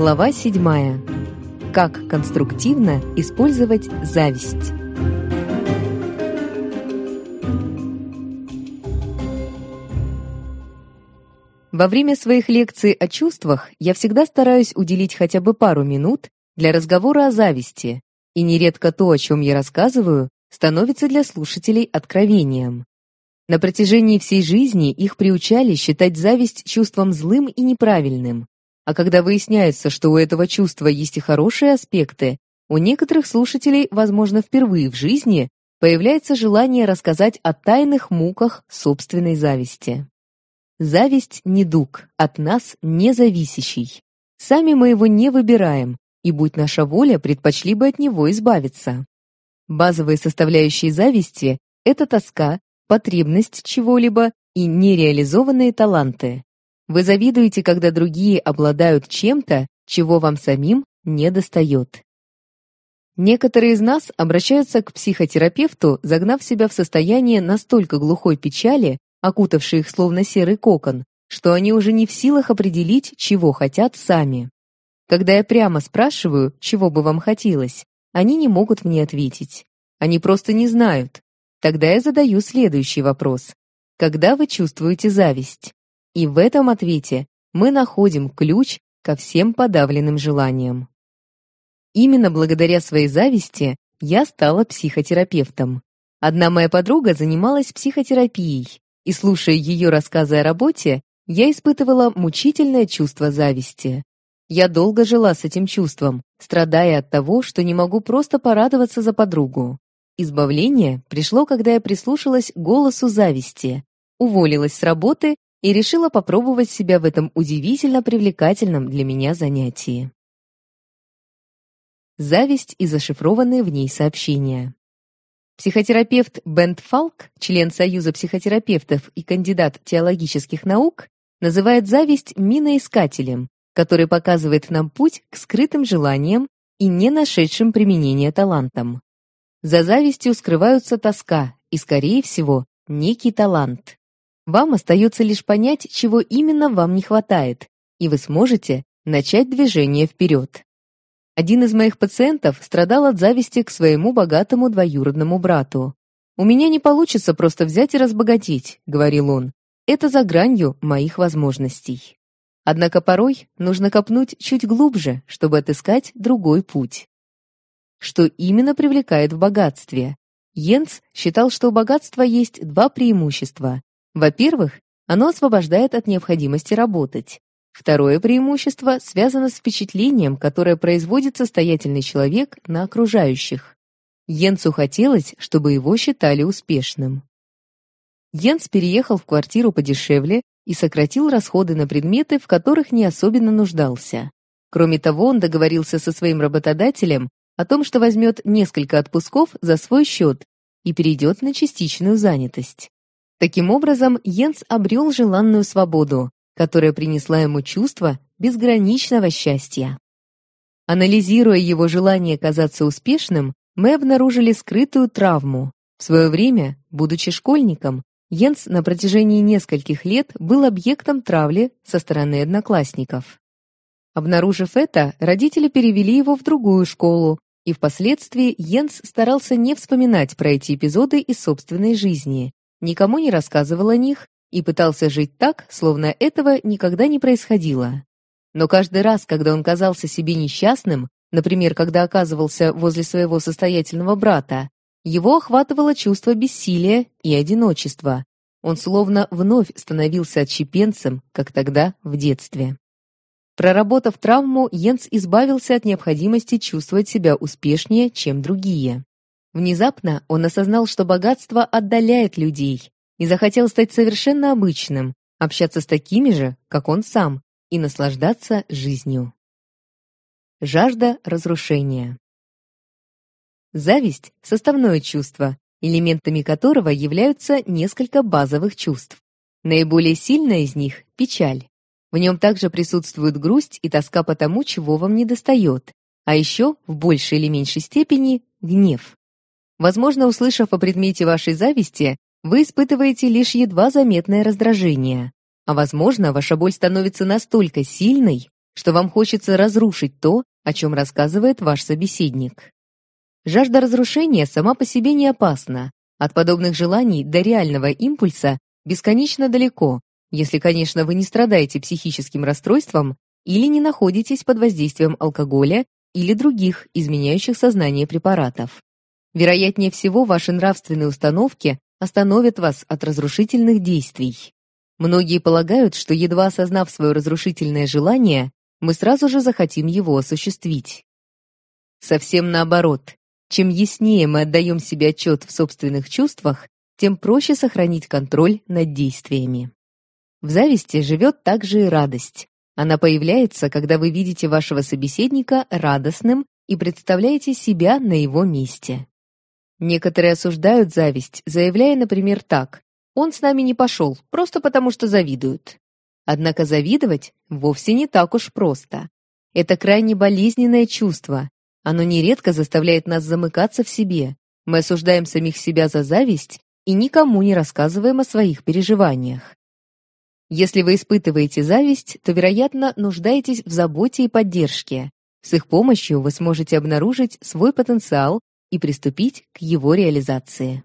Глава 7. Как конструктивно использовать зависть. Во время своих лекций о чувствах я всегда стараюсь уделить хотя бы пару минут для разговора о зависти, и нередко то, о чем я рассказываю, становится для слушателей откровением. На протяжении всей жизни их приучали считать зависть чувством злым и неправильным, а когда выясняется, что у этого чувства есть и хорошие аспекты, у некоторых слушателей, возможно, впервые в жизни появляется желание рассказать о тайных муках собственной зависти. Зависть – недуг, от нас независящий. Сами мы его не выбираем, и, будь наша воля, предпочли бы от него избавиться. Базовые составляющие зависти – это тоска, потребность чего-либо и нереализованные таланты. Вы завидуете, когда другие обладают чем-то, чего вам самим не достает. Некоторые из нас обращаются к психотерапевту, загнав себя в состояние настолько глухой печали, окутавшей их словно серый кокон, что они уже не в силах определить, чего хотят сами. Когда я прямо спрашиваю, чего бы вам хотелось, они не могут мне ответить. Они просто не знают. Тогда я задаю следующий вопрос. Когда вы чувствуете зависть? И в этом ответе мы находим ключ ко всем подавленным желаниям. Именно благодаря своей зависти я стала психотерапевтом. Одна моя подруга занималась психотерапией, и, слушая ее рассказы о работе, я испытывала мучительное чувство зависти. Я долго жила с этим чувством, страдая от того, что не могу просто порадоваться за подругу. Избавление пришло, когда я прислушалась к голосу зависти, уволилась с работы и решила попробовать себя в этом удивительно привлекательном для меня занятии. Зависть и зашифрованные в ней сообщения. Психотерапевт Бент Фалк, член Союза психотерапевтов и кандидат теологических наук, называет зависть миноискателем, который показывает нам путь к скрытым желаниям и не нашедшим применения талантам. За завистью скрываются тоска и, скорее всего, некий талант. Вам остается лишь понять, чего именно вам не хватает, и вы сможете начать движение вперед. Один из моих пациентов страдал от зависти к своему богатому двоюродному брату. «У меня не получится просто взять и разбогатеть», — говорил он. «Это за гранью моих возможностей». Однако порой нужно копнуть чуть глубже, чтобы отыскать другой путь. Что именно привлекает в богатстве? Йенс считал, что у богатства есть два преимущества во-первых, оно освобождает от необходимости работать. Второе преимущество связано с впечатлением, которое производит состоятельный человек на окружающих. Йенцу хотелось, чтобы его считали успешным. Йенс переехал в квартиру подешевле и сократил расходы на предметы, в которых не особенно нуждался. Кроме того, он договорился со своим работодателем о том, что возьмет несколько отпусков за свой счет и перейдет на частичную занятость. Таким образом, Йенс обрел желанную свободу, которая принесла ему чувство безграничного счастья. Анализируя его желание казаться успешным, мы обнаружили скрытую травму. В свое время, будучи школьником, Йенс на протяжении нескольких лет был объектом травли со стороны одноклассников. Обнаружив это, родители перевели его в другую школу, и впоследствии Йенс старался не вспоминать про эти эпизоды из собственной жизни, никому не рассказывал о них и пытался жить так, словно этого никогда не происходило. Но каждый раз, когда он казался себе несчастным, например, когда оказывался возле своего состоятельного брата, его охватывало чувство бессилия и одиночества. Он словно вновь становился отщепенцем, как тогда в детстве. Проработав травму, Йенс избавился от необходимости чувствовать себя успешнее, чем другие. Внезапно он осознал, что богатство отдаляет людей, и захотел стать совершенно обычным, общаться с такими же, как он сам, и наслаждаться жизнью. Жажда разрушения. Зависть – составное чувство, элементами которого являются несколько базовых чувств. Наиболее сильная из них – печаль. В нем также присутствует грусть и тоска по тому, чего вам недостает, а еще, в большей или меньшей степени, гнев. Возможно, услышав о предмете вашей зависти, вы испытываете лишь едва заметное раздражение. А возможно, ваша боль становится настолько сильной, что вам хочется разрушить то, о чем рассказывает ваш собеседник. Жажда разрушения сама по себе не опасна. От подобных желаний до реального импульса бесконечно далеко, если, конечно, вы не страдаете психическим расстройством или не находитесь под воздействием алкоголя или других изменяющих сознание препаратов. Вероятнее всего, ваши нравственные установки остановят вас от разрушительных действий. Многие полагают, что едва осознав свое разрушительное желание, мы сразу же захотим его осуществить. Совсем наоборот. Чем яснее мы отдаем себе отчет в собственных чувствах, тем проще сохранить контроль над действиями. В зависти живет также и радость. Она появляется, когда вы видите вашего собеседника радостным и представляете себя на его месте. Некоторые осуждают зависть, заявляя, например, так. «Он с нами не пошел, просто потому что завидуют». Однако завидовать вовсе не так уж просто. Это крайне болезненное чувство. Оно нередко заставляет нас замыкаться в себе. Мы осуждаем самих себя за зависть и никому не рассказываем о своих переживаниях. Если вы испытываете зависть, то, вероятно, нуждаетесь в заботе и поддержке. С их помощью вы сможете обнаружить свой потенциал и приступить к его реализации.